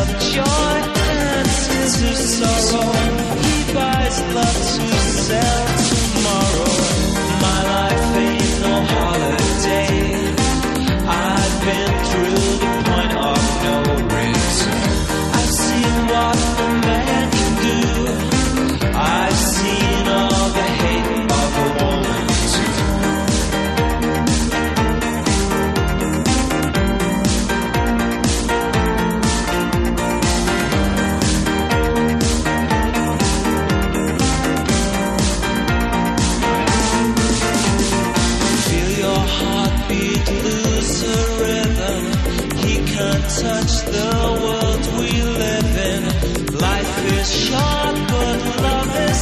of joy and answers sorrow. He buys love to sell. heartbeat lose rhythm. He can't touch the world we live in. Life is short, but love is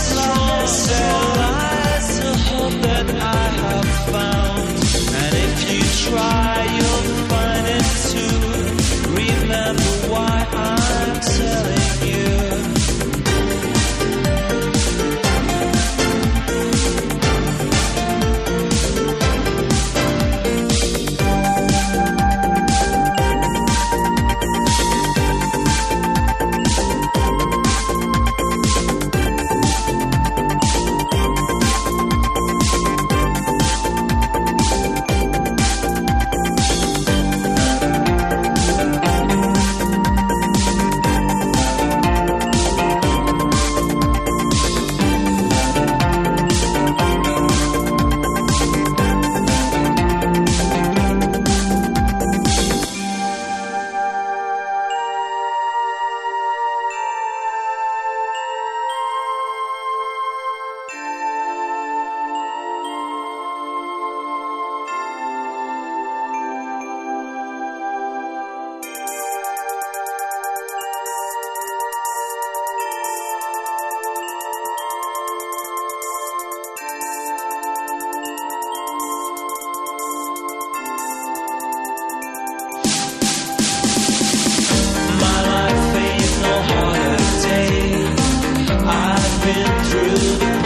been through.